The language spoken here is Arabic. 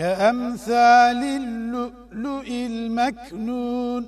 كأمثال اللؤلؤ المكنون